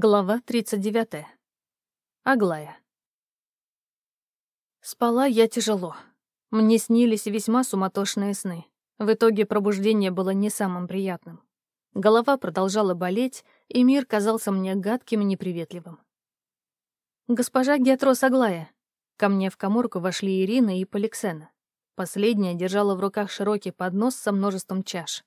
Глава 39. Аглая. Спала я тяжело. Мне снились весьма суматошные сны. В итоге пробуждение было не самым приятным. Голова продолжала болеть, и мир казался мне гадким и неприветливым. «Госпожа Геатрос Аглая!» Ко мне в коморку вошли Ирина и Поликсена. Последняя держала в руках широкий поднос со множеством чаш.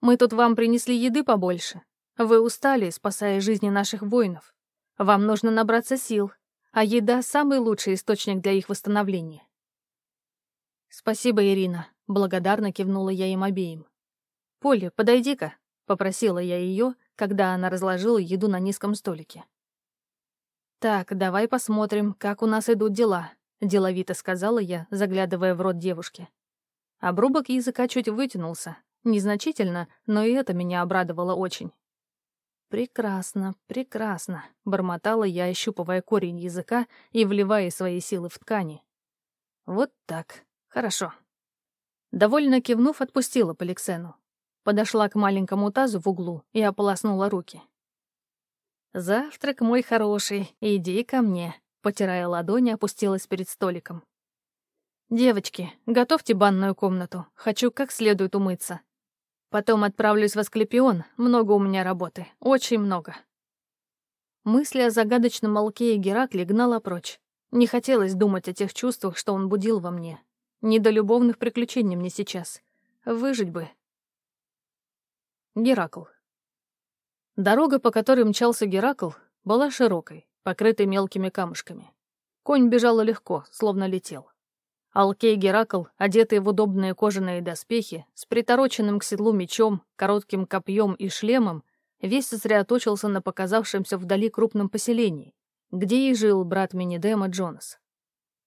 «Мы тут вам принесли еды побольше, вы устали, спасая жизни наших воинов. Вам нужно набраться сил, а еда — самый лучший источник для их восстановления. Спасибо, Ирина. Благодарно кивнула я им обеим. Поля, подойди-ка, попросила я ее, когда она разложила еду на низком столике. Так, давай посмотрим, как у нас идут дела, деловито сказала я, заглядывая в рот девушки. Обрубок языка чуть вытянулся, незначительно, но и это меня обрадовало очень. «Прекрасно, прекрасно», — бормотала я, ощупывая корень языка и вливая свои силы в ткани. «Вот так. Хорошо». Довольно кивнув, отпустила Поликсену. Подошла к маленькому тазу в углу и ополоснула руки. «Завтрак мой хороший, иди ко мне», — потирая ладони, опустилась перед столиком. «Девочки, готовьте банную комнату, хочу как следует умыться. Потом отправлюсь в Асклепион, много у меня работы, очень много. Мысли о загадочном Алкее Геракле гнала прочь. Не хотелось думать о тех чувствах, что он будил во мне. Не до любовных приключений мне сейчас. Выжить бы. Геракл. Дорога, по которой мчался Геракл, была широкой, покрытой мелкими камушками. Конь бежал легко, словно летел. Алкей Геракл, одетый в удобные кожаные доспехи, с притороченным к седлу мечом, коротким копьем и шлемом, весь сосредоточился на показавшемся вдали крупном поселении, где и жил брат Минидема Джонас.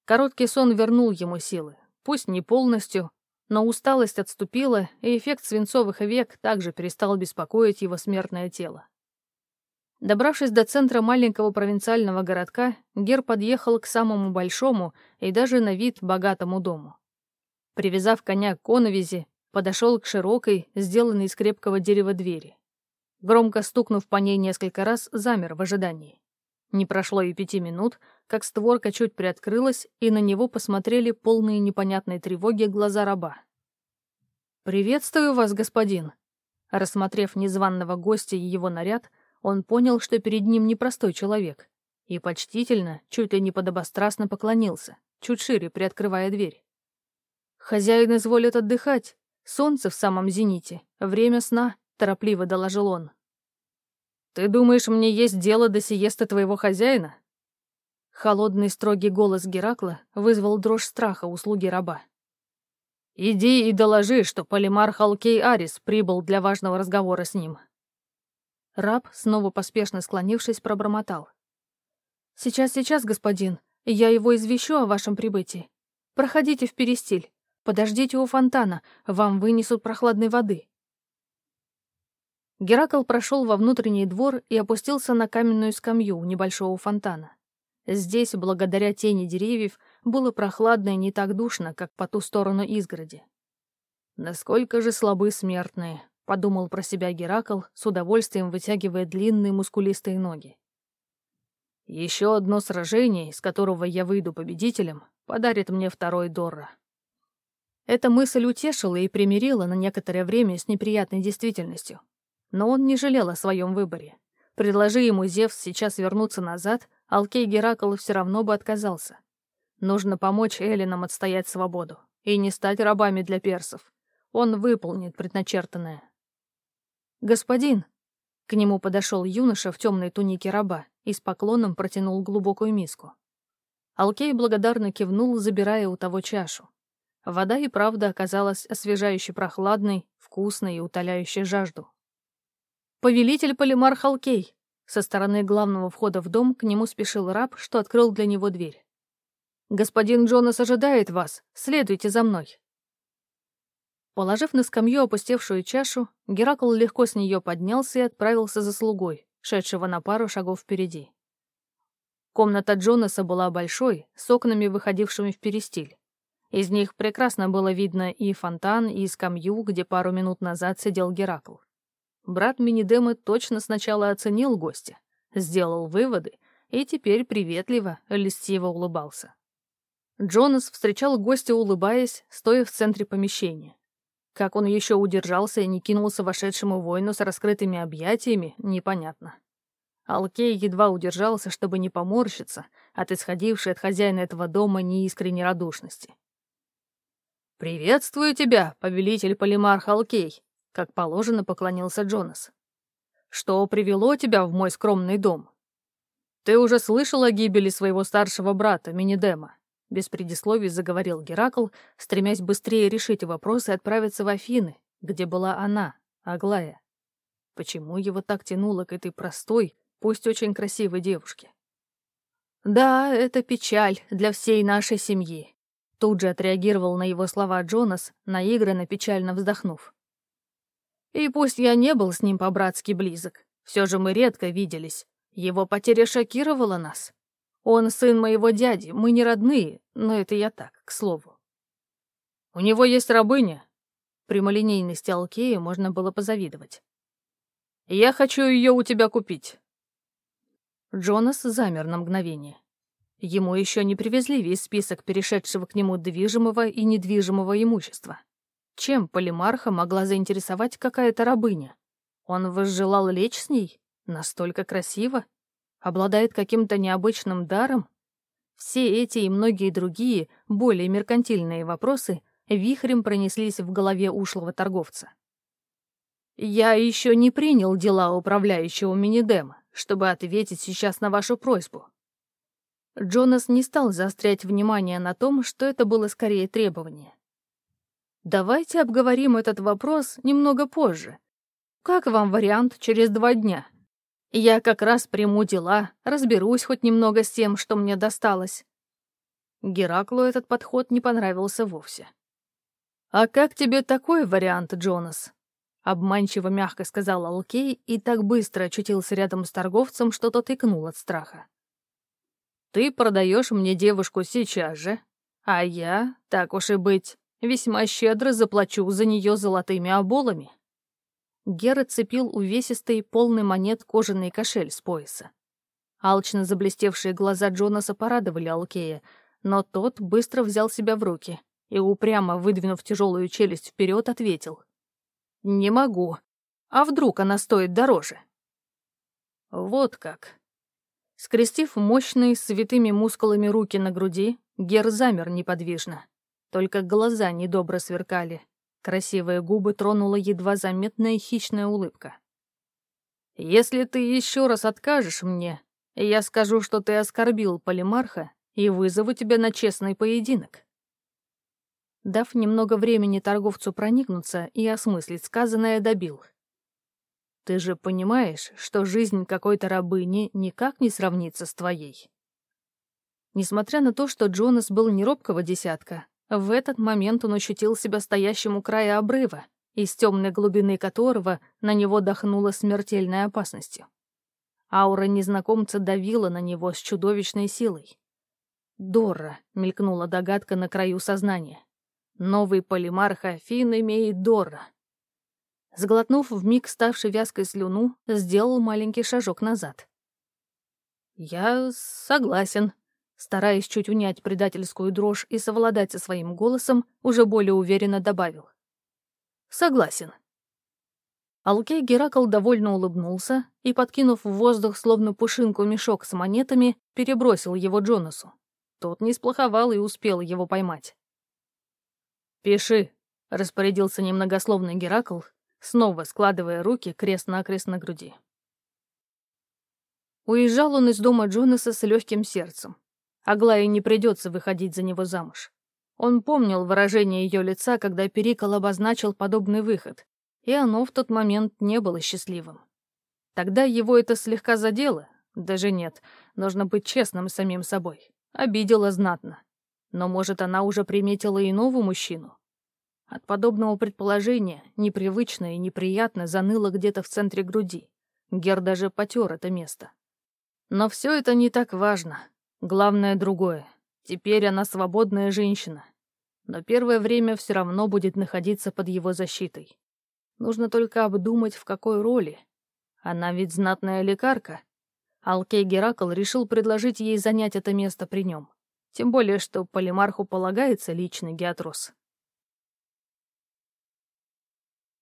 Короткий сон вернул ему силы, пусть не полностью, но усталость отступила, и эффект свинцовых век также перестал беспокоить его смертное тело. Добравшись до центра маленького провинциального городка, Гер подъехал к самому большому и даже на вид богатому дому. Привязав коня к коновизи, подошел к широкой, сделанной из крепкого дерева двери. Громко стукнув по ней несколько раз, замер в ожидании. Не прошло и пяти минут, как створка чуть приоткрылась, и на него посмотрели полные непонятной тревоги глаза раба. «Приветствую вас, господин!» Рассмотрев незваного гостя и его наряд, он понял, что перед ним непростой человек, и почтительно, чуть ли не подобострастно поклонился, чуть шире приоткрывая дверь. «Хозяин изволит отдыхать. Солнце в самом зените. Время сна», — торопливо доложил он. «Ты думаешь, мне есть дело до сиеста твоего хозяина?» Холодный строгий голос Геракла вызвал дрожь страха у слуги раба. «Иди и доложи, что полимарх Алкей Арис прибыл для важного разговора с ним. Раб, снова поспешно склонившись, пробормотал. «Сейчас, сейчас, господин. Я его извещу о вашем прибытии. Проходите в перестиль. Подождите у фонтана. Вам вынесут прохладной воды». Геракл прошел во внутренний двор и опустился на каменную скамью у небольшого фонтана. Здесь, благодаря тени деревьев, было прохладно и не так душно, как по ту сторону изгороди. Насколько же слабы смертные, подумал про себя Геракл, с удовольствием вытягивая длинные мускулистые ноги. Еще одно сражение, из которого я выйду победителем, подарит мне второй Дорра. Эта мысль утешила и примирила на некоторое время с неприятной действительностью. Но он не жалел о своем выборе. Предложи ему Зевс сейчас вернуться назад, Алкей Геракл все равно бы отказался. Нужно помочь Эллинам отстоять свободу и не стать рабами для персов. Он выполнит предначертанное. «Господин!» К нему подошел юноша в темной тунике раба и с поклоном протянул глубокую миску. Алкей благодарно кивнул, забирая у того чашу. Вода и правда оказалась освежающе прохладной, вкусной и утоляющей жажду. «Повелитель Полимарх Алкей!» Со стороны главного входа в дом к нему спешил раб, что открыл для него дверь. «Господин Джонас ожидает вас. Следуйте за мной». Положив на скамью опустевшую чашу, Геракл легко с нее поднялся и отправился за слугой, шедшего на пару шагов впереди. Комната Джонаса была большой, с окнами, выходившими в перестиль. Из них прекрасно было видно и фонтан, и скамью, где пару минут назад сидел Геракл. Брат Минидемы точно сначала оценил гостя, сделал выводы и теперь приветливо, льстиво улыбался. Джонас встречал гостя, улыбаясь, стоя в центре помещения. Как он еще удержался и не кинулся вошедшему воину с раскрытыми объятиями, непонятно. Алкей едва удержался, чтобы не поморщиться от исходившей от хозяина этого дома неискренней радушности. «Приветствую тебя, повелитель Полимарх Алкей», — как положено поклонился Джонас. «Что привело тебя в мой скромный дом?» «Ты уже слышал о гибели своего старшего брата, Минидема?» Без предисловий заговорил Геракл, стремясь быстрее решить вопрос и отправиться в Афины, где была она, Аглая. Почему его так тянуло к этой простой, пусть очень красивой девушке? «Да, это печаль для всей нашей семьи», — тут же отреагировал на его слова Джонас, наигранно печально вздохнув. «И пусть я не был с ним по-братски близок, все же мы редко виделись, его потеря шокировала нас. Он сын моего дяди, мы не родные, но это я так, к слову. У него есть рабыня. Прямолинейности Алкея можно было позавидовать. Я хочу ее у тебя купить. Джонас замер на мгновение. Ему еще не привезли весь список перешедшего к нему движимого и недвижимого имущества. Чем полимарха могла заинтересовать какая-то рабыня? Он возжелал лечь с ней? Настолько красиво? Обладает каким-то необычным даром? Все эти и многие другие, более меркантильные вопросы вихрем пронеслись в голове ушлого торговца. «Я еще не принял дела управляющего Минидема, чтобы ответить сейчас на вашу просьбу». Джонас не стал заострять внимание на том, что это было скорее требование. «Давайте обговорим этот вопрос немного позже. Как вам вариант через два дня?» Я как раз приму дела, разберусь хоть немного с тем, что мне досталось. Гераклу этот подход не понравился вовсе. «А как тебе такой вариант, Джонас?» Обманчиво мягко сказал Алкей и так быстро очутился рядом с торговцем, что тот икнул от страха. «Ты продаешь мне девушку сейчас же, а я, так уж и быть, весьма щедро заплачу за нее золотыми оболами». Гера цепил увесистый, полный монет кожаный кошель с пояса. Алчно заблестевшие глаза Джонаса порадовали Алкея, но тот быстро взял себя в руки и, упрямо выдвинув тяжелую челюсть вперед, ответил. «Не могу. А вдруг она стоит дороже?» «Вот как». Скрестив мощные, святыми мускулами руки на груди, Гер замер неподвижно. Только глаза недобро сверкали, Красивые губы тронула едва заметная хищная улыбка. «Если ты еще раз откажешь мне, я скажу, что ты оскорбил Полимарха и вызову тебя на честный поединок». Дав немного времени торговцу проникнуться и осмыслить сказанное, добил. «Ты же понимаешь, что жизнь какой-то рабыни никак не сравнится с твоей?» Несмотря на то, что Джонас был не робкого десятка, в этот момент он ощутил себя стоящим у края обрыва, из темной глубины которого на него дохнуло смертельной опасностью. Аура незнакомца давила на него с чудовищной силой. «Дорра», — мелькнула догадка на краю сознания. «Новый полимарх Афин имеет Дорра». Сглотнув вмиг ставший вязкой слюну, сделал маленький шажок назад. «Я согласен», Стараясь чуть унять предательскую дрожь и совладать со своим голосом, уже более уверенно добавил. «Согласен». Алкей Геракл довольно улыбнулся и, подкинув в воздух словно пушинку мешок с монетами, перебросил его Джонасу. Тот не сплоховал и успел его поймать. «Пиши», — распорядился немногословный Геракл, снова складывая руки крест-накрест на груди. Уезжал он из дома Джонаса с легким сердцем. Аглае не придется выходить за него замуж. Он помнил выражение ее лица, когда Перикол обозначил подобный выход, и оно в тот момент не было счастливым. Тогда его это слегка задело, даже нет, нужно быть честным с самим собой. Обидела знатно. Но, может, она уже приметила иного мужчину? От подобного предположения непривычно и неприятно заныло где-то в центре груди. Гер даже потер это место. Но все это не так важно. Главное другое. Теперь она свободная женщина. Но первое время все равно будет находиться под его защитой. Нужно только обдумать, в какой роли. Она ведь знатная лекарка. Алкей Геракл решил предложить ей занять это место при нем. Тем более, что Полимарху полагается личный геатрос.